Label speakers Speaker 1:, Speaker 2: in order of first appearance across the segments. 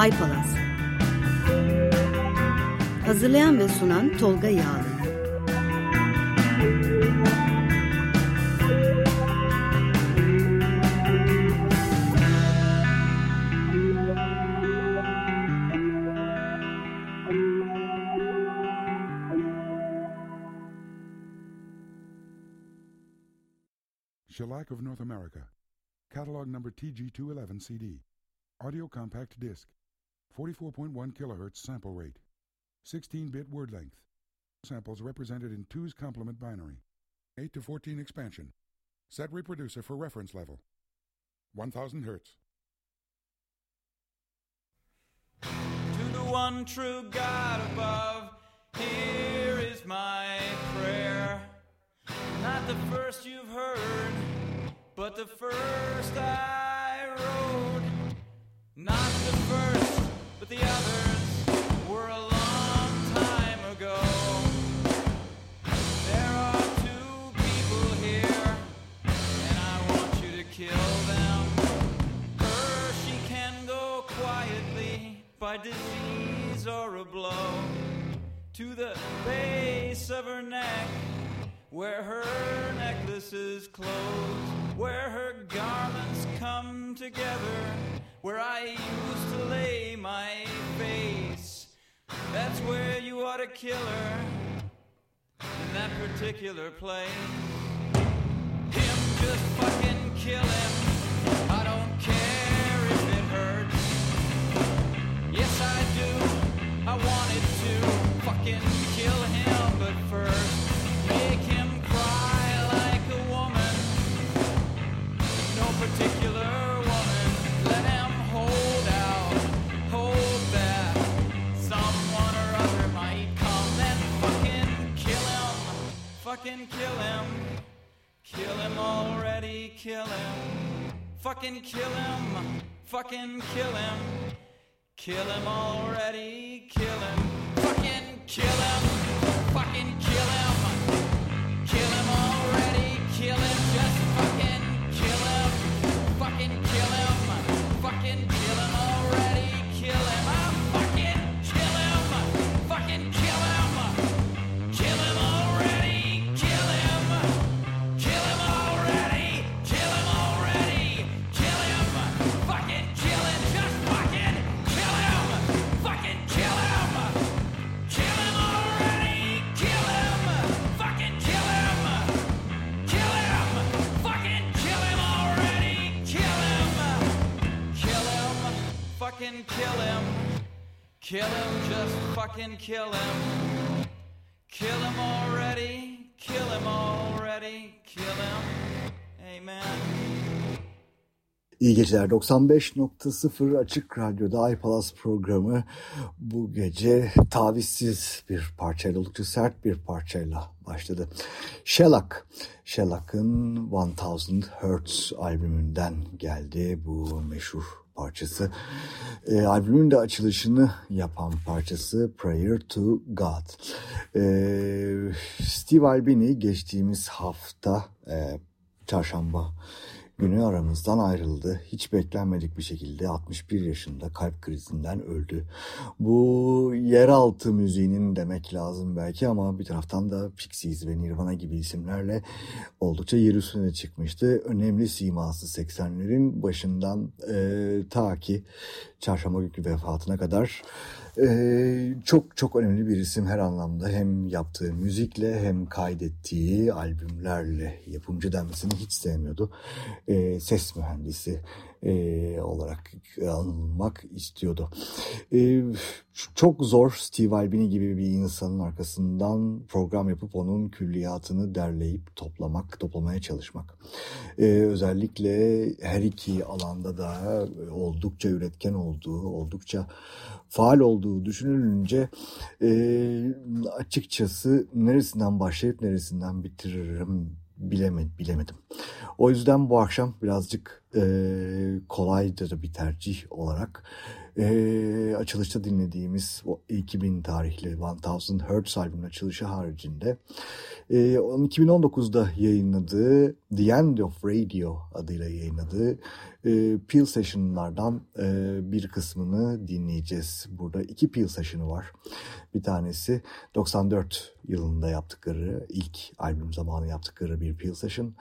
Speaker 1: Aypalas Hazırlayan ve sunan Tolga Yağlı
Speaker 2: Shellac of North America. Catalog number TG211 CD. Audio compact disc. 44.1 kilohertz sample rate. 16-bit word length. Samples represented in 2's complement binary. 8 to 14 expansion. Set reproducer for reference level. 1000 hertz.
Speaker 3: To the one true God above, here is my prayer. Not the first you've heard, but the first I wrote. Not the first, the others were a long time ago. There are two people here, and I want you to kill them. Her, she can go quietly by disease or a blow to the base of her neck where her necklace is closed, where her garments come together, where I used to lay my face. That's where you ought to kill her, in that particular place. Him, just fucking kill him. I don't care if it hurts. Yes, I do. I wanted to fucking Fucking kill him. Fucking kill him. Kill him already, kill him. Fucking kill him. Fucking kill him. Fucking kill him. Kill him, just fucking kill him. Kill him already, kill him already, kill him. Amen.
Speaker 4: İyi geceler 95.0 Açık Radyo'da iPalas programı bu gece tavizsiz bir parçayla oldukça sert bir parçayla başladı. Shellac, Shellac'ın 1000 Hertz albümünden geldi bu meşhur parçası. E, albümün de açılışını yapan parçası Prayer to God. E, Steve Albini geçtiğimiz hafta e, çarşamba günü aramızdan ayrıldı. Hiç beklenmedik bir şekilde 61 yaşında kalp krizinden öldü. Bu yeraltı müziğinin demek lazım belki ama bir taraftan da Pixies ve Nirvana gibi isimlerle oldukça yer üstüne çıkmıştı. Önemli siması 80'lerin başından e, ta ki çarşamba günkü vefatına kadar ee, çok çok önemli bir isim her anlamda hem yaptığı müzikle hem kaydettiği albümlerle yapımcı denmesini hiç sevmiyordu. Ee, ses mühendisi e, olarak anılmak istiyordu. Ee, çok zor Steve Albini gibi bir insanın arkasından program yapıp onun külliyatını derleyip toplamak, toplamaya çalışmak. Ee, özellikle her iki alanda da oldukça üretken olduğu, oldukça faal olduğu düşünülünce e, açıkçası neresinden başlayıp neresinden bitiririm bilemedim, bilemedim. O yüzden bu akşam birazcık e, kolaydı da bir tercih olarak. E, açılışta dinlediğimiz o 2000 tarihli 1000 Hertz albümün açılışı haricinde e, 2019'da yayınladığı The End of Radio adıyla yayınladığı e, Peel Session'lardan e, bir kısmını dinleyeceğiz. Burada iki Peel Session'ı var. Bir tanesi 94 yılında yaptıkları, ilk albüm zamanı yaptıkları bir Peel Session.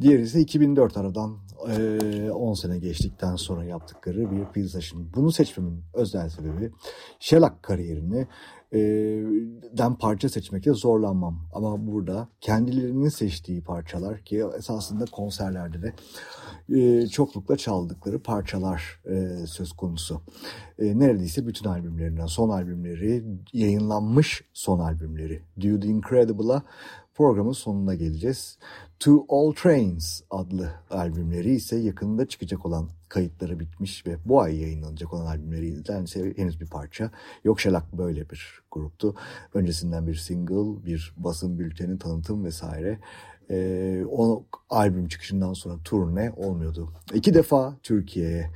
Speaker 4: Diğeri ise 2004 aradan e, 10 sene geçtikten sonra yaptıkları bir Peel Session. Bunu seçmemin özel sebebi Shellac kariyerini e, den parça seçmekte zorlanmam. Ama burada kendilerinin seçtiği parçalar ki esasında konserlerde de e, çoklukla çaldıkları parçalar e, söz konusu. E, neredeyse bütün albümlerinden son albümleri, yayınlanmış son albümleri. The Incredible'a programın sonuna geleceğiz. To All Trains adlı albümleri ise yakında çıkacak olan kayıtları bitmiş ve bu ay yayınlanacak olan albümlerinden ise henüz bir parça. Yok Şelak böyle bir gruptu. Öncesinden bir single, bir basın bülteni, tanıtım vesaire. Ee, o albüm çıkışından sonra turne olmuyordu. İki defa Türkiye'ye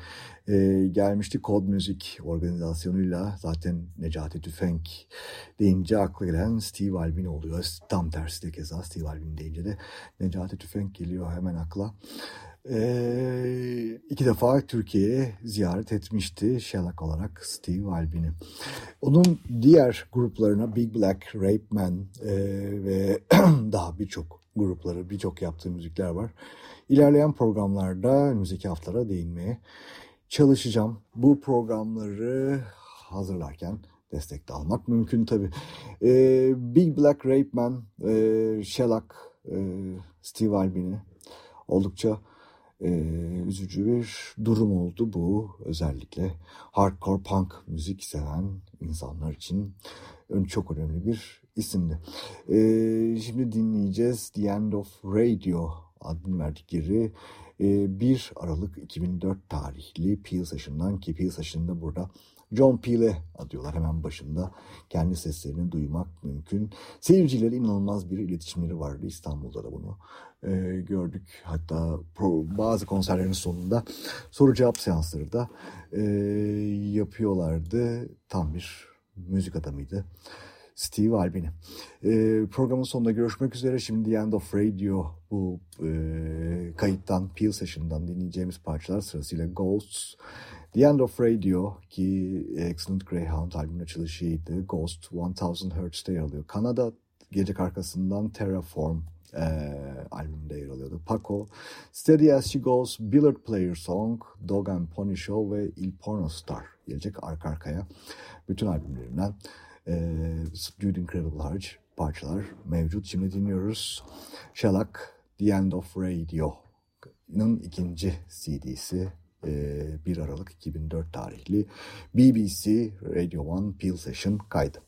Speaker 4: e, gelmişti Kod Müzik organizasyonuyla zaten Necati Tüfenk deyince akla gelen Steve Albini oluyor. Tam tersi de keza Steve Albini deyince de Necati Tüfenk geliyor hemen akla. Ee, iki defa Türkiye'ye ziyaret etmişti Shellac olarak Steve Albini. Onun diğer gruplarına Big Black, Rape Man e, ve daha birçok grupları, birçok yaptığı müzikler var. İlerleyen programlarda önümüzdeki haftalara değinmeye çalışacağım. Bu programları hazırlarken destek de almak mümkün tabii. Ee, Big Black Rape Man, e, Shellac, e, Steve Albini oldukça e, üzücü bir durum oldu bu. Özellikle hardcore punk müzik seven insanlar için çok önemli bir isimdi. E, şimdi dinleyeceğiz The End of Radio adını verdikleri 1 Aralık 2004 tarihli Peel Session'dan ki Peel Session'da burada John Peel'e adıyorlar hemen başında. Kendi seslerini duymak mümkün. Seyircilerle inanılmaz bir iletişimleri vardı. İstanbul'da da bunu e, gördük. Hatta pro, bazı konserlerin sonunda soru cevap seansları da e, yapıyorlardı. Tam bir müzik adamıydı. Steve Albini. E, programın sonunda görüşmek üzere. Şimdi End of Radio bu e, kayıttan, Peel Session'dan dinleyeceğimiz parçalar sırasıyla Ghosts, The End of Radio ki Excellent Greyhound albümün açılışıydı. Ghost 1000 Hertz'te yer alıyor. Kanada gelecek arkasından Terraform e, albümünde yer alıyordu. Paco, Steady As She Goes, Billard Player Song, Dog and Pony Show ve Il Porno Star gelecek arka arkaya. Bütün albümlerinden e, Dude Incredible hariç parçalar mevcut. Şimdi dinliyoruz. Shellac, The End of Radio'nun ikinci CD'si 1 Aralık 2004 tarihli BBC Radio One Peel Session kaydı.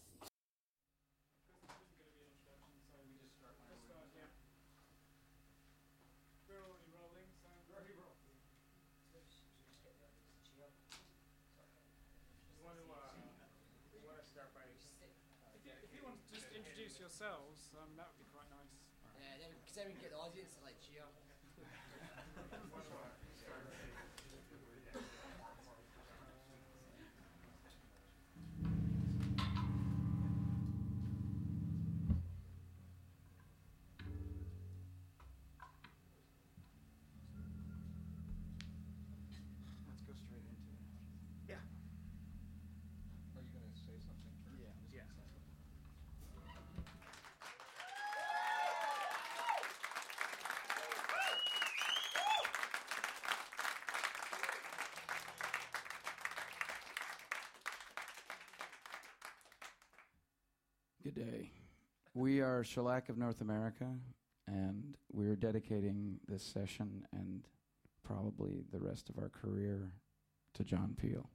Speaker 4: We
Speaker 3: are Shellac of North America, and we're dedicating this session and probably the rest of our career to John Peel.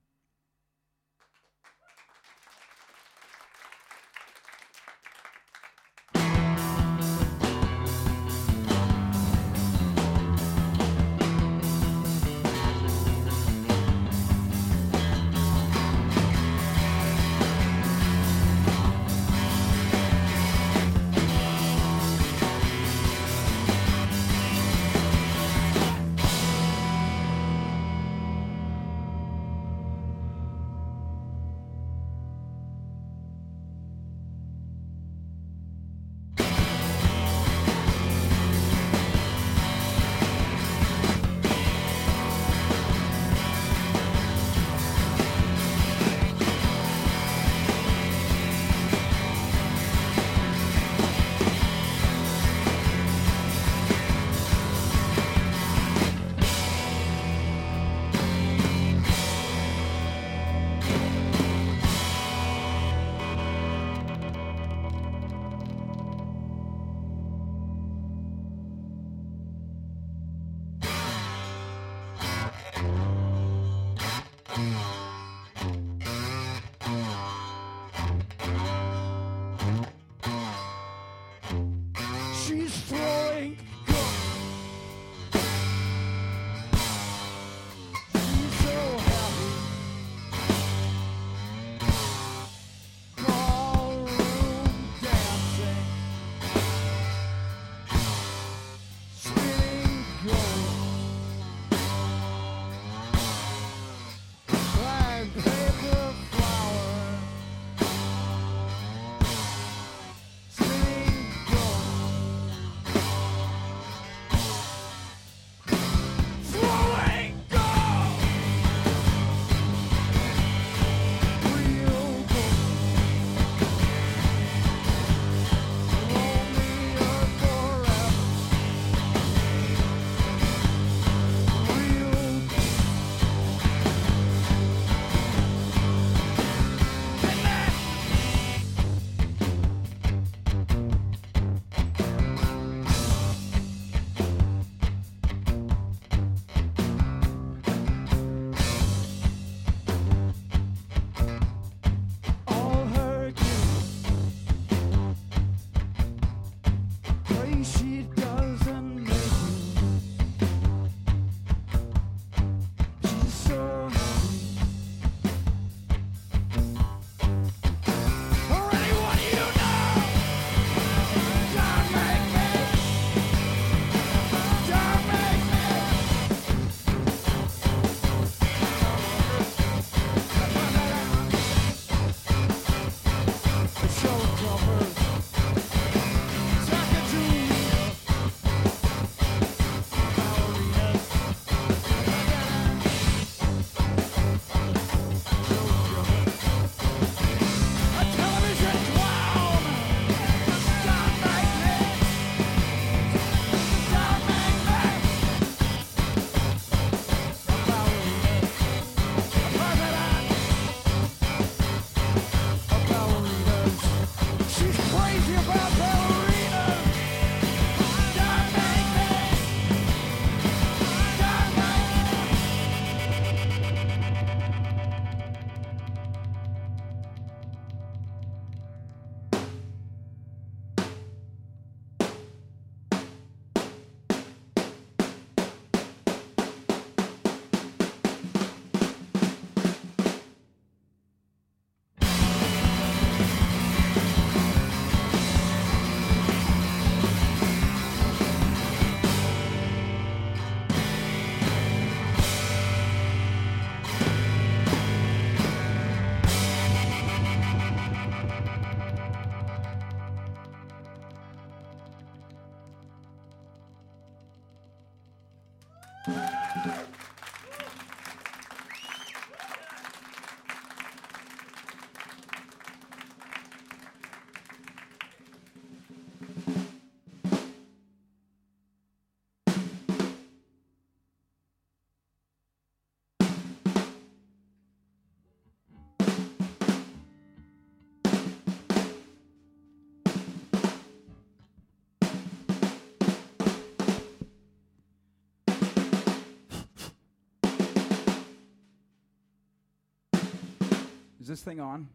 Speaker 3: Is this thing on?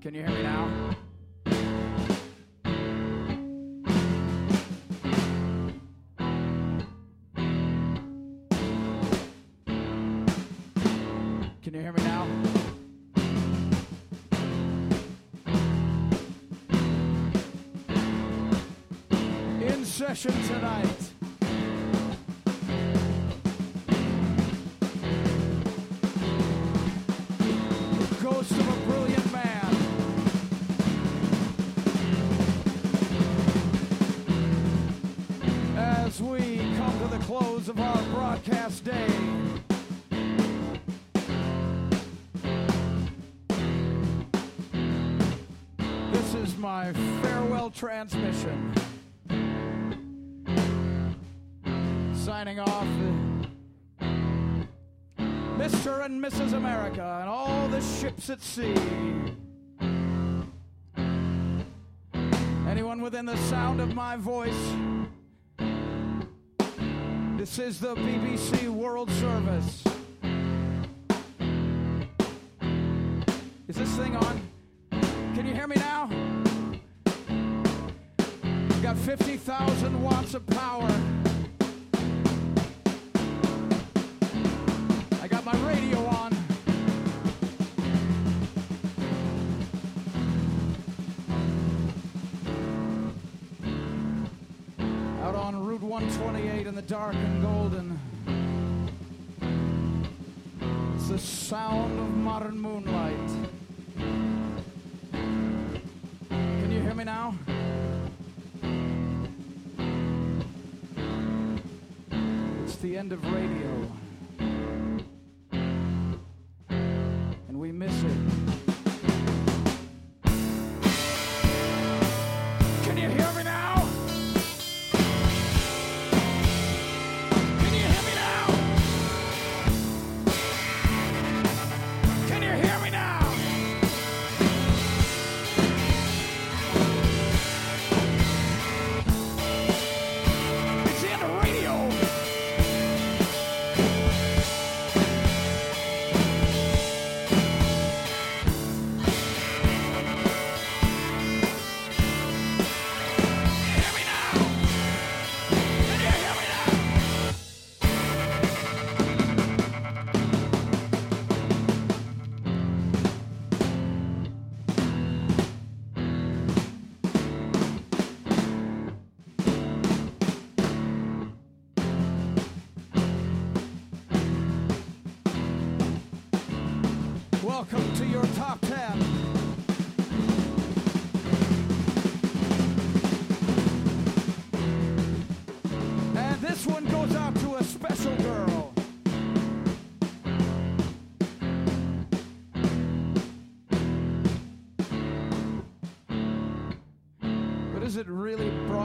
Speaker 3: Can you hear me now? Can you hear me now? In session tonight. Ships at sea. Anyone within the sound of my voice, this is the BBC World Service. Is this thing on? Can you hear me now? We got 50,000 watts of power. Dark and golden. It's the sound of modern moonlight. Can you hear me now? It's the end of radio.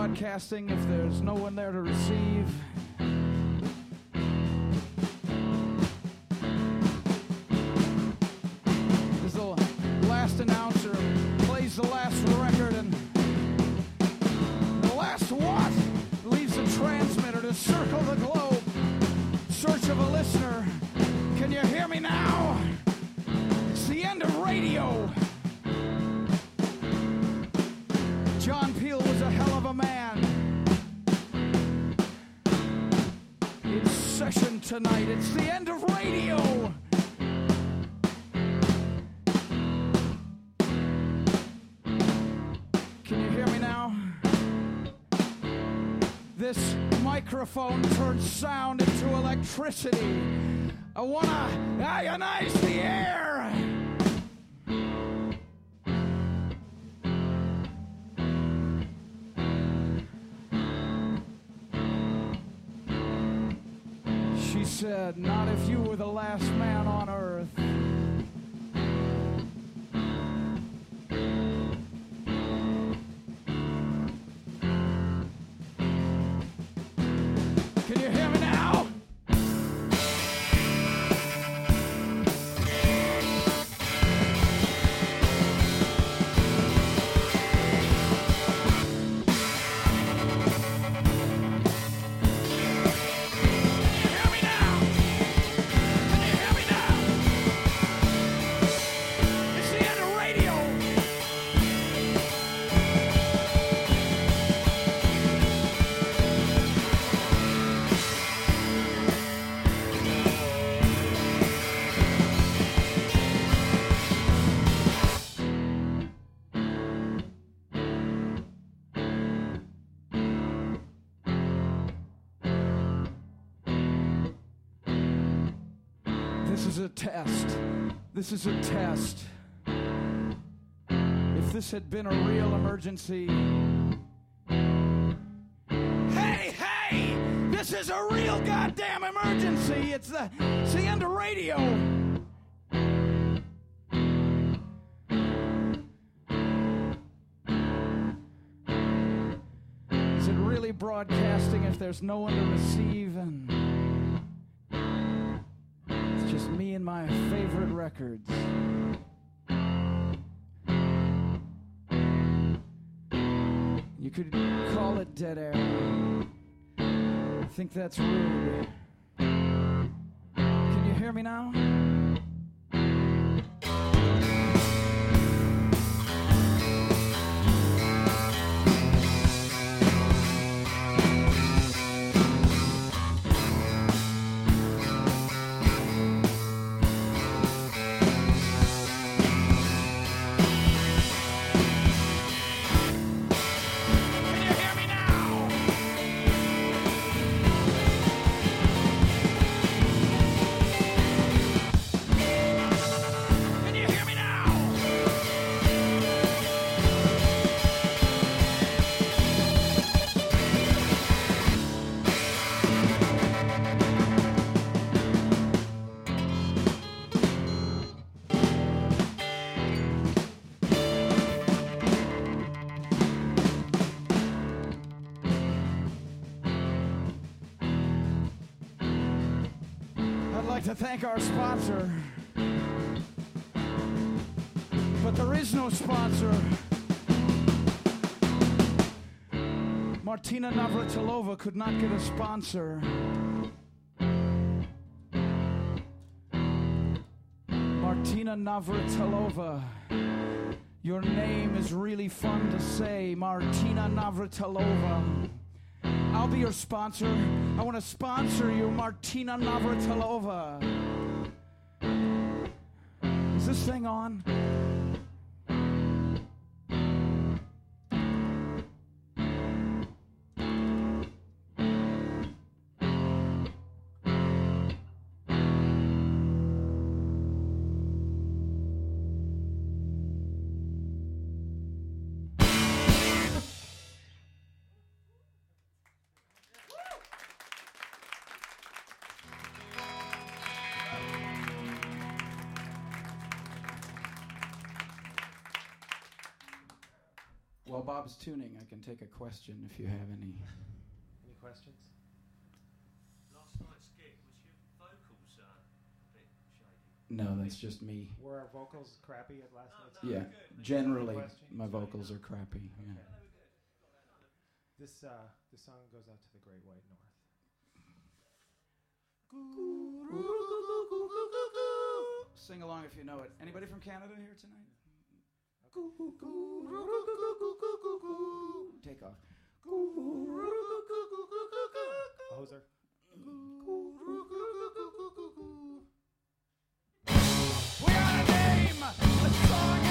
Speaker 3: Broadcasting if there's no one there to receive? Tonight, it's the end of radio. Can you hear me now? This microphone turns sound into electricity. I want to ionize the air. Said, Not if you were the last man on earth. This is a test. This is a test. If this had been a real emergency. Hey, hey! This is a real goddamn emergency! It's the, of radio! Is it really broadcasting if there's no one to receive and. And my favorite records. You could call it dead air. I think that's rude. Can you hear me now? Martina Navratilova could not get a sponsor. Martina Navratilova. Your name is really fun to say, Martina Navratilova. I'll be your sponsor. I want to sponsor you, Martina Navratilova. Is this thing on? Bob's tuning, I can take a question if you have any.
Speaker 5: Any questions?
Speaker 6: Last night's gig was your vocals uh, a bit shady.
Speaker 3: No, that's just me.
Speaker 5: Were our vocals crappy at last night's?
Speaker 3: Yeah, generally my vocals are crappy. Yeah.
Speaker 5: This uh, this song goes out to the Great White North.
Speaker 3: Sing along if you know it. Anybody from Canada here tonight? Take off.
Speaker 5: Hoser.
Speaker 3: We gotta name a song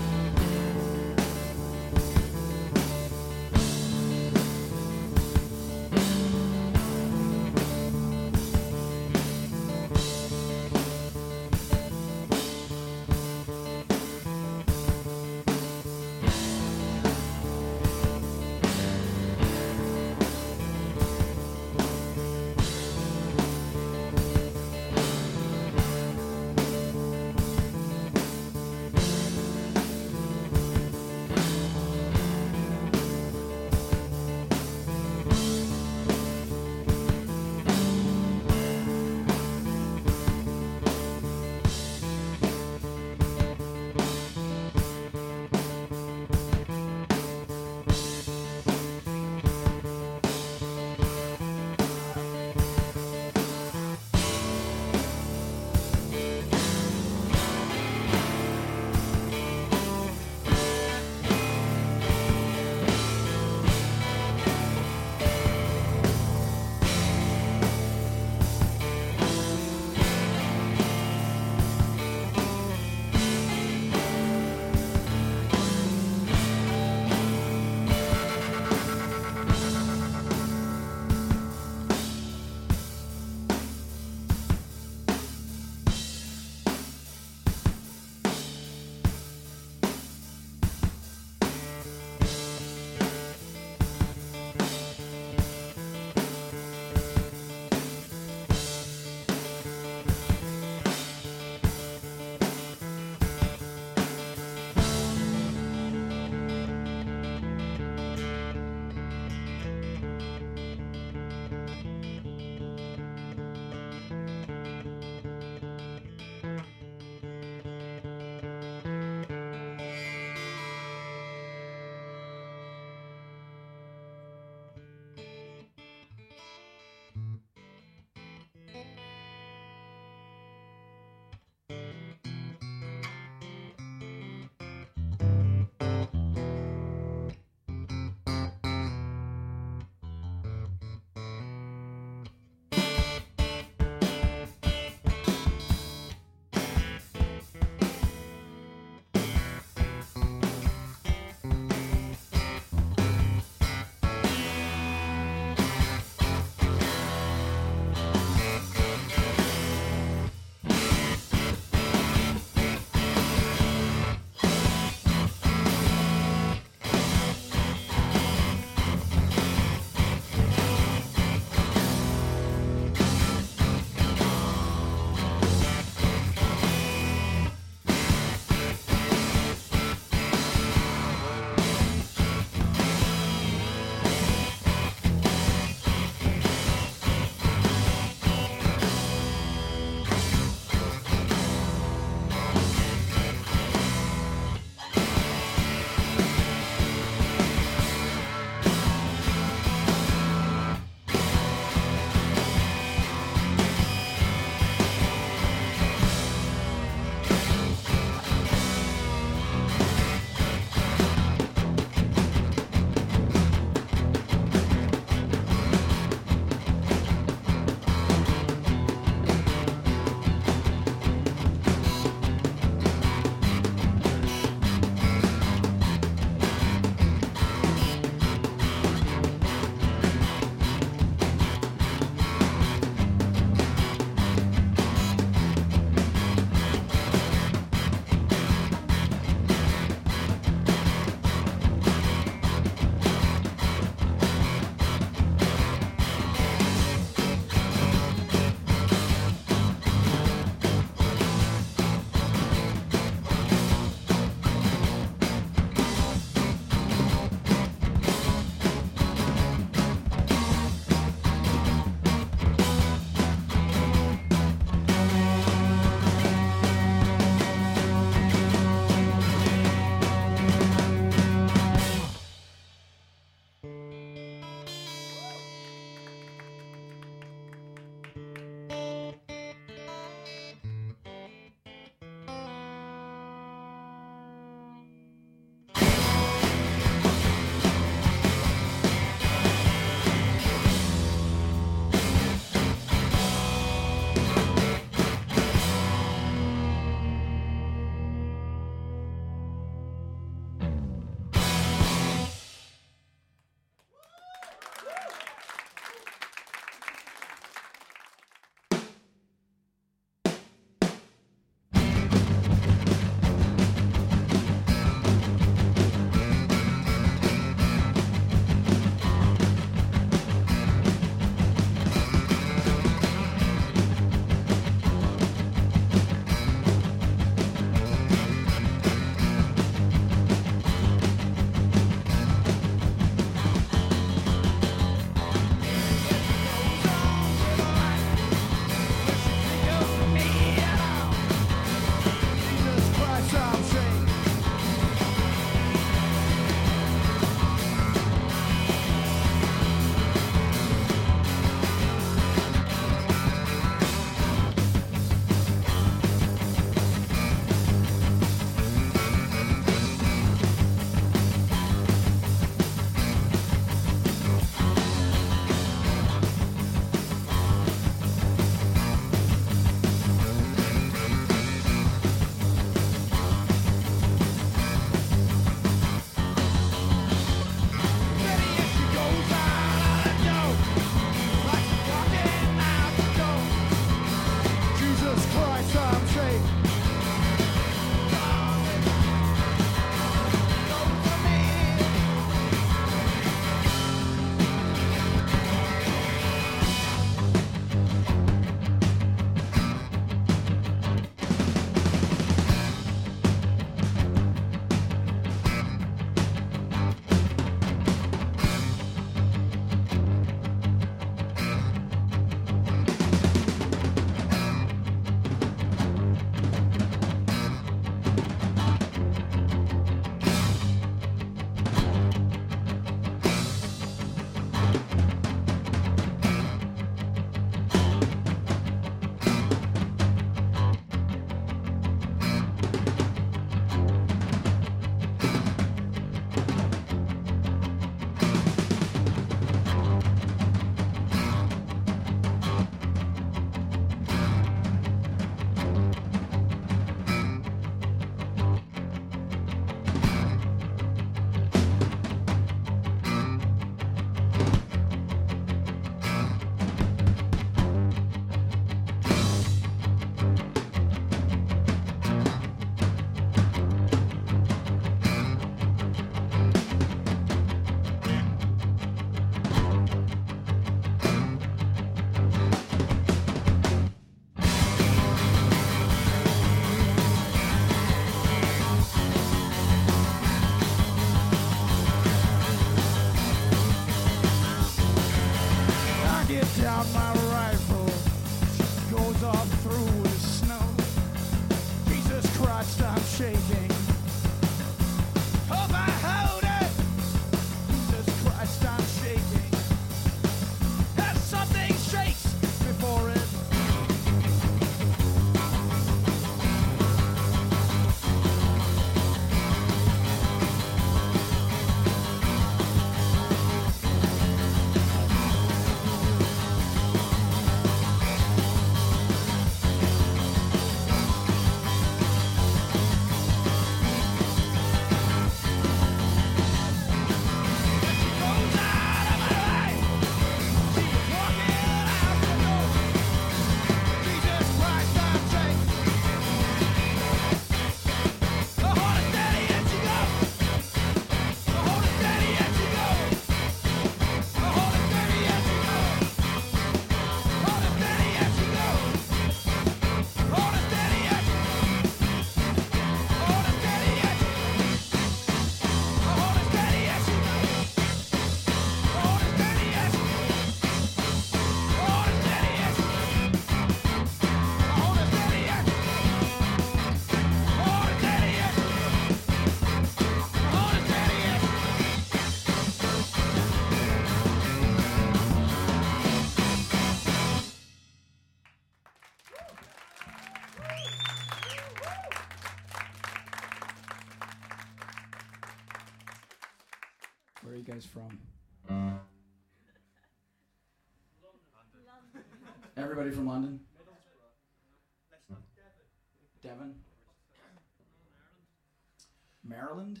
Speaker 7: Maryland?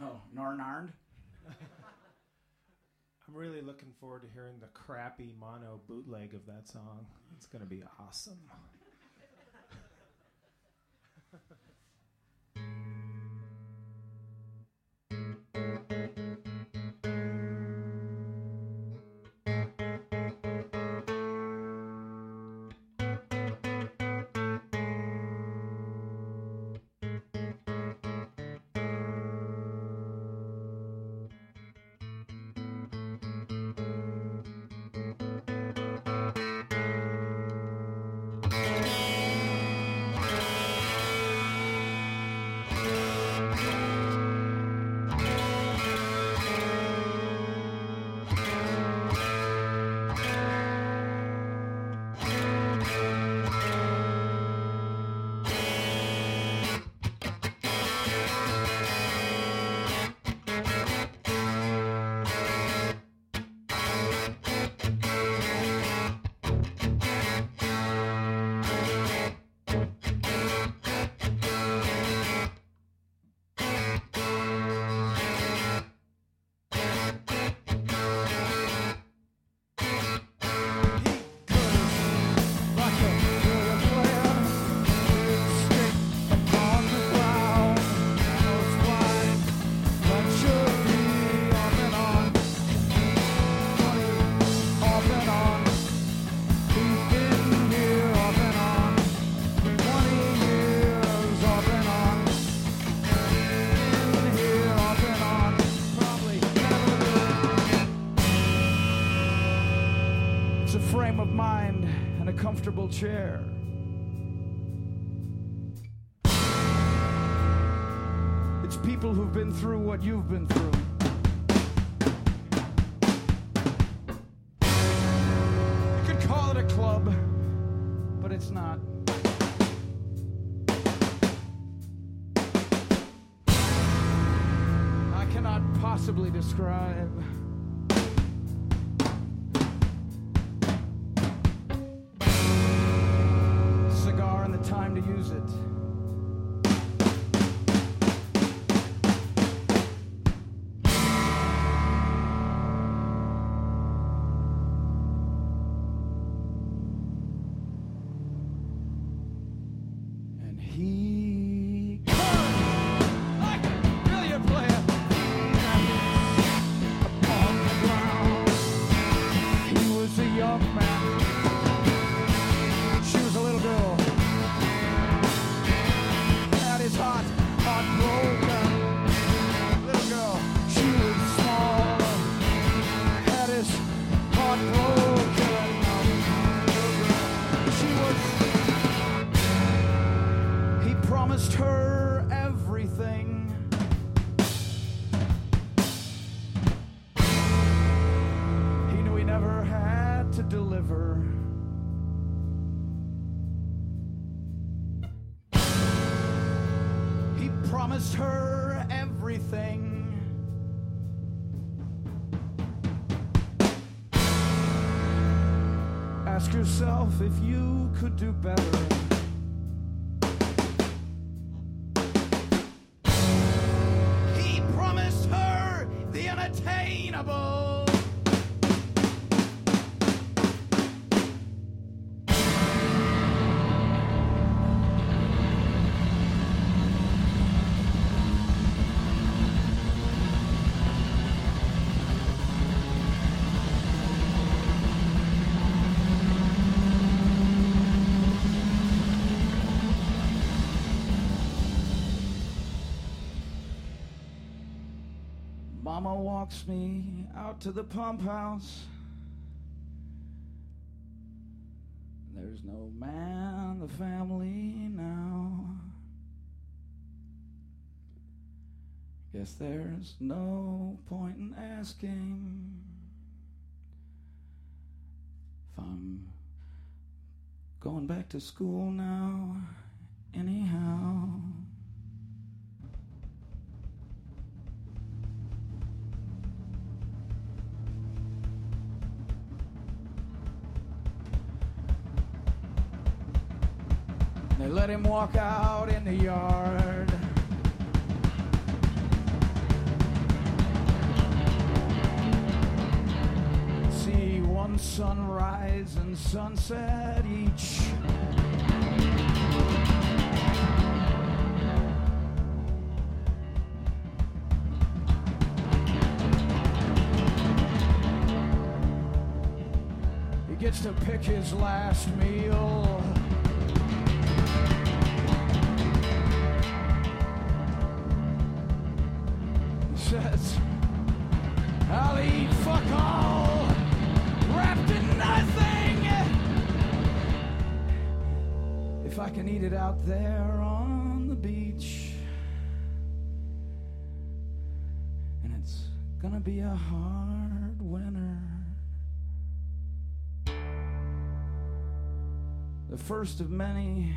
Speaker 7: Oh, Northern Ireland?
Speaker 3: I'm really looking forward to hearing the crappy mono bootleg of that song. It's going to be awesome. Chair. It's people who've been through what you've been through. You could call it a club, but it's not. I cannot possibly describe. Could do better. He promised her the unattainable. Mama walks me out to the pump house. There's no man in the family now. Guess there's no point in asking if I'm going back to school now, anyhow. Him walk out in the yard. See one sunrise and sunset each. He gets to pick his last meal. If I can eat it out there on the beach. And it's gonna be a hard winter. The first of many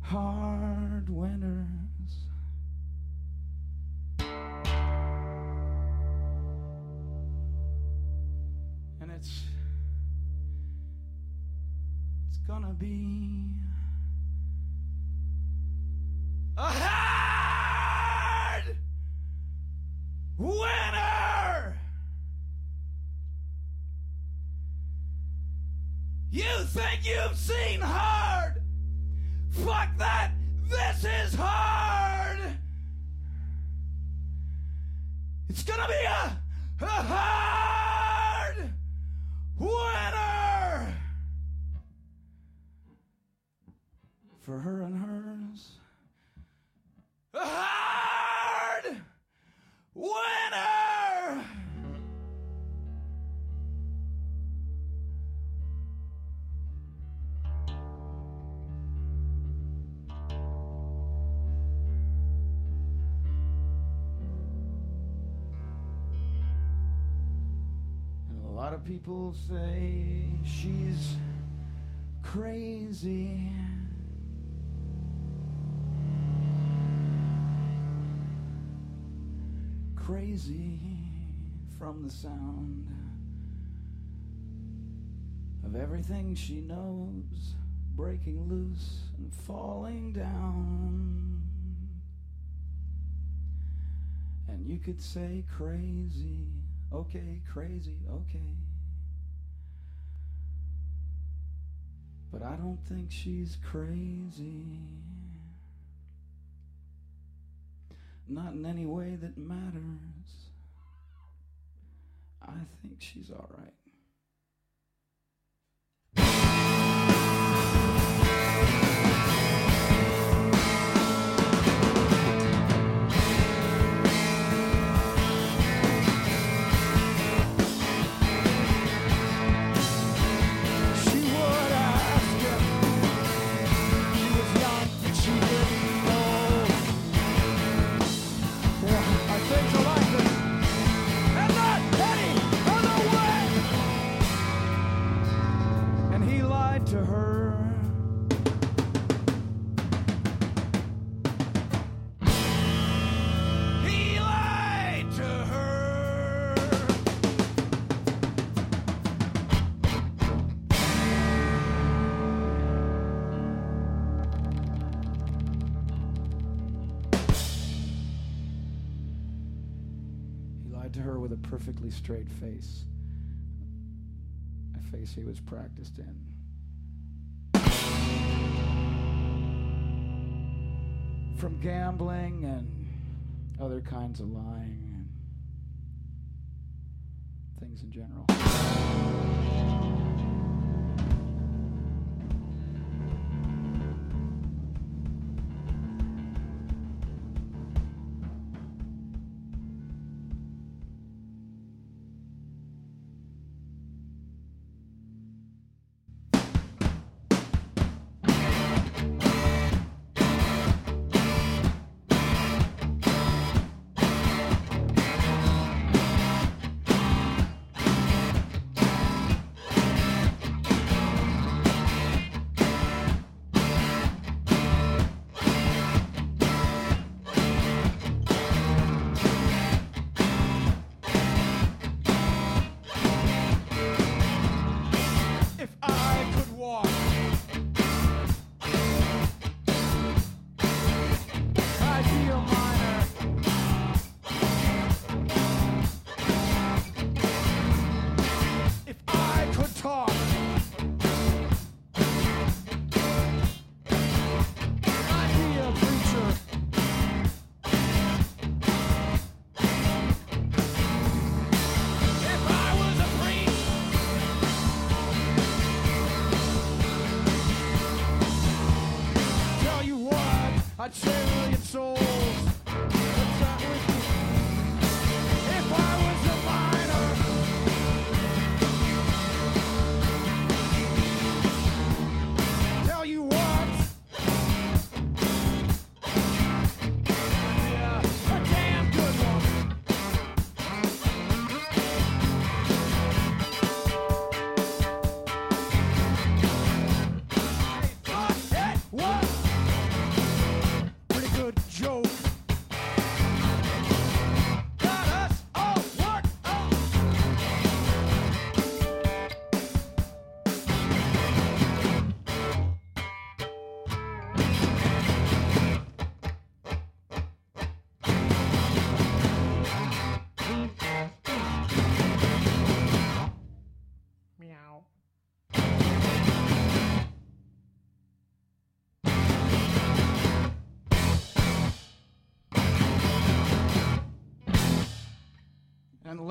Speaker 3: hard winters. You've seen hard? Fuck that! This is hard. People say she's crazy. Crazy from the sound of everything she knows breaking loose and falling down. And you could say crazy, okay, crazy, okay. But I don't think she's crazy. Not in any way that matters. I think she's all with a perfectly straight face, a face he was practiced in. From gambling and other kinds of lying and things in general.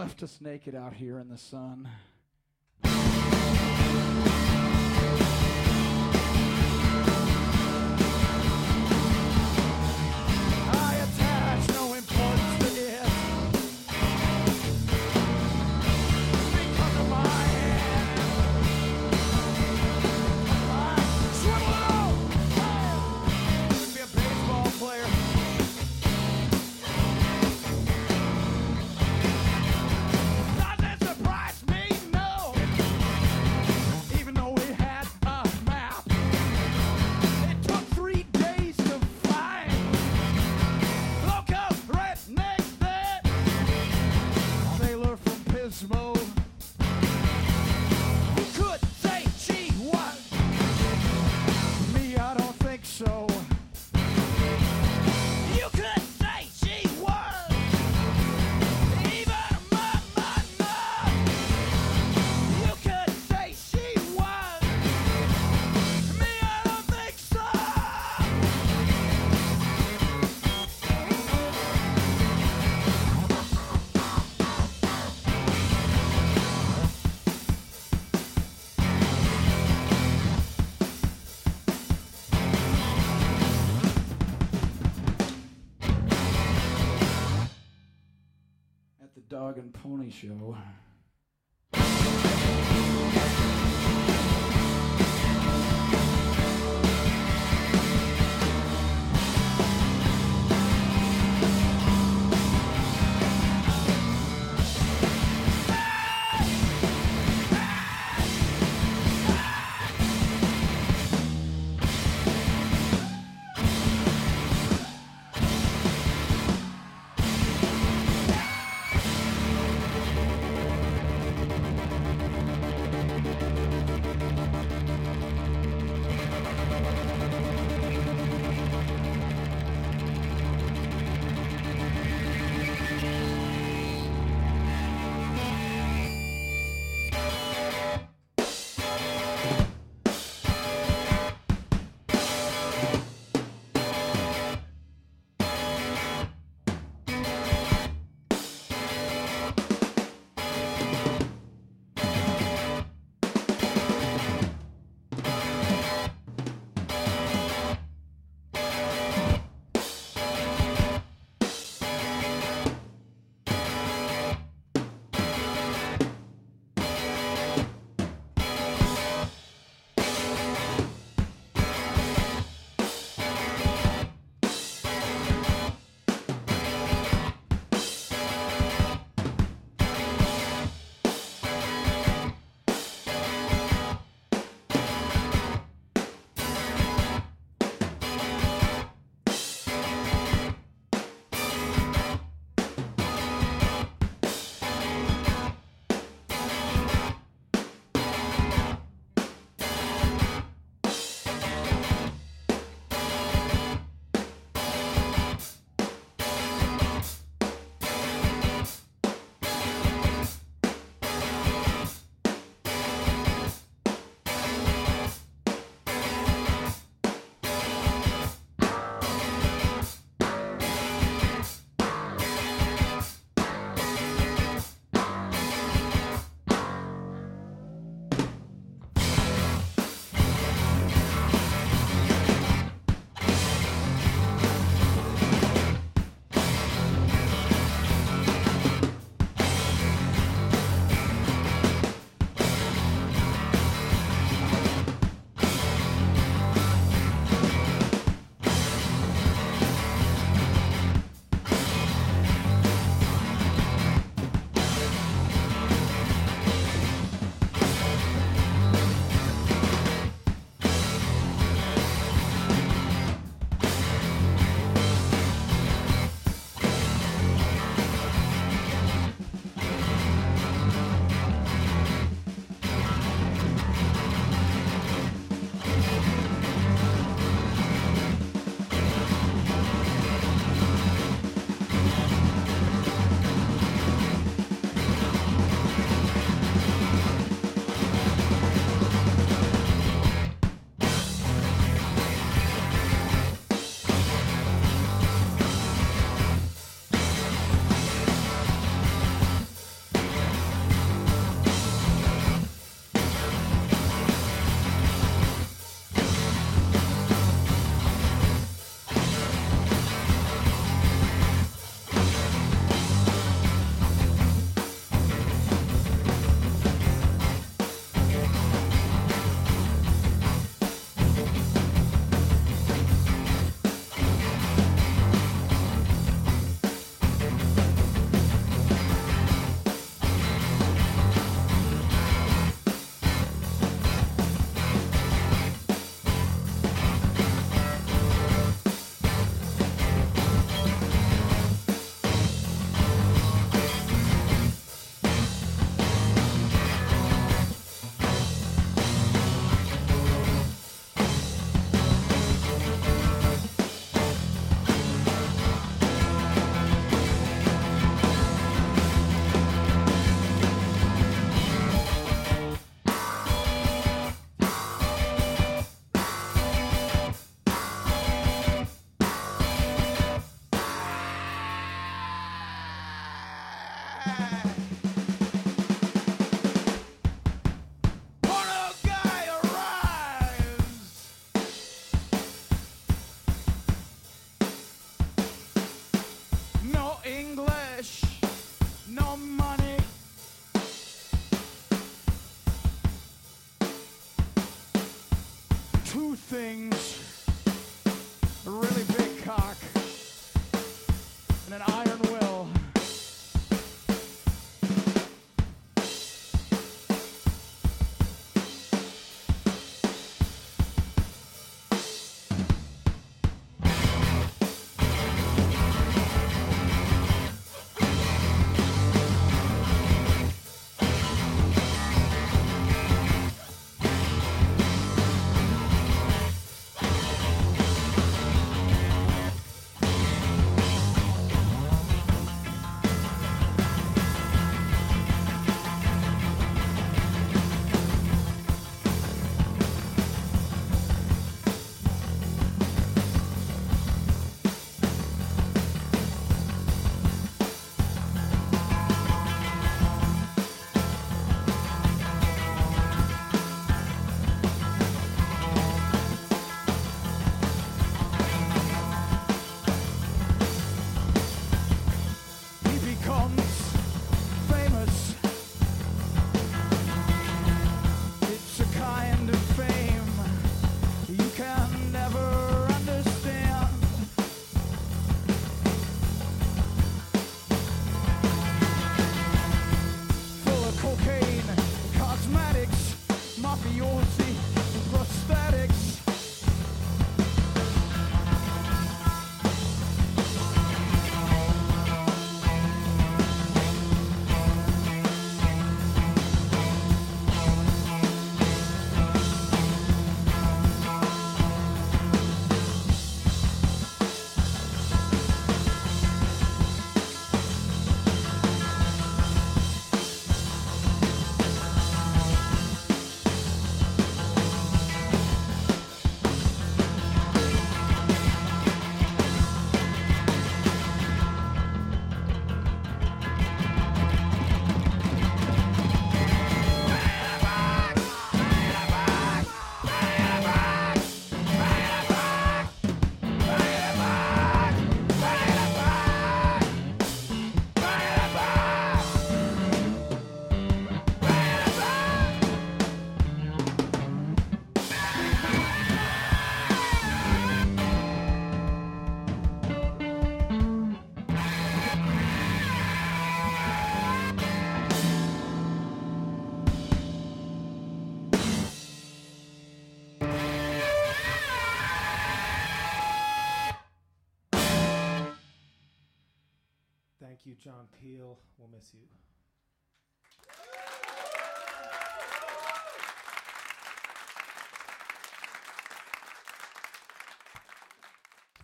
Speaker 3: left us naked out here in the sun. 你学过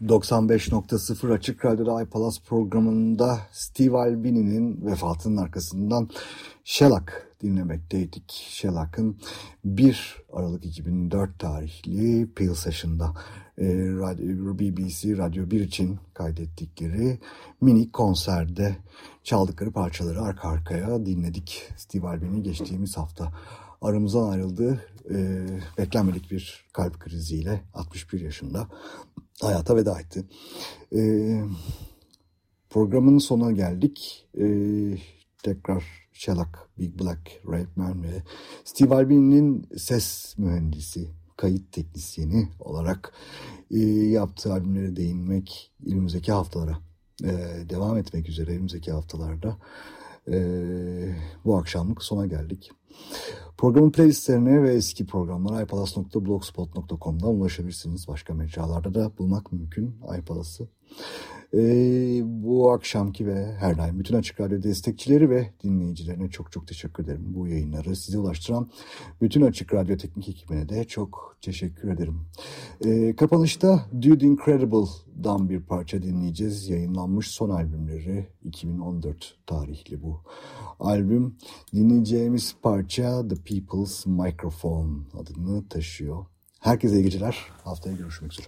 Speaker 4: 95.0 Açık Radyo'da iPalas programında Steve Albini'nin vefatının arkasından Shellac dinlemekteydik. Shellac'ın 1 Aralık 2004 tarihli Peel Session'da e, BBC Radyo 1 için kaydettikleri mini konserde çaldıkları parçaları arka arkaya dinledik. Steve Albini geçtiğimiz hafta aramızdan ayrıldı. E, beklenmedik bir kalp kriziyle 61 yaşında hayata veda etti. E, programın sonuna geldik. E, tekrar Shellac, Big Black, Red Man ve Steve Albini'nin ses mühendisi, kayıt teknisyeni olarak e, yaptığı albümlere değinmek önümüzdeki haftalara e, devam etmek üzere önümüzdeki haftalarda e, bu akşamlık sona geldik. Programın playlistlerine ve eski programlara ipalas.blogspot.com'dan ulaşabilirsiniz. Başka mecralarda da bulmak mümkün iPalas'ı. Ee, bu akşamki ve her daim bütün Açık Radyo destekçileri ve dinleyicilerine çok çok teşekkür ederim. Bu yayınları size ulaştıran bütün Açık Radyo teknik ekibine de çok teşekkür ederim. Ee, kapanışta Dude Incredible'dan bir parça dinleyeceğiz. Yayınlanmış son albümleri 2014 tarihli bu albüm. Dinleyeceğimiz parça The People's Microphone adını taşıyor. Herkese iyi geceler. Haftaya görüşmek üzere.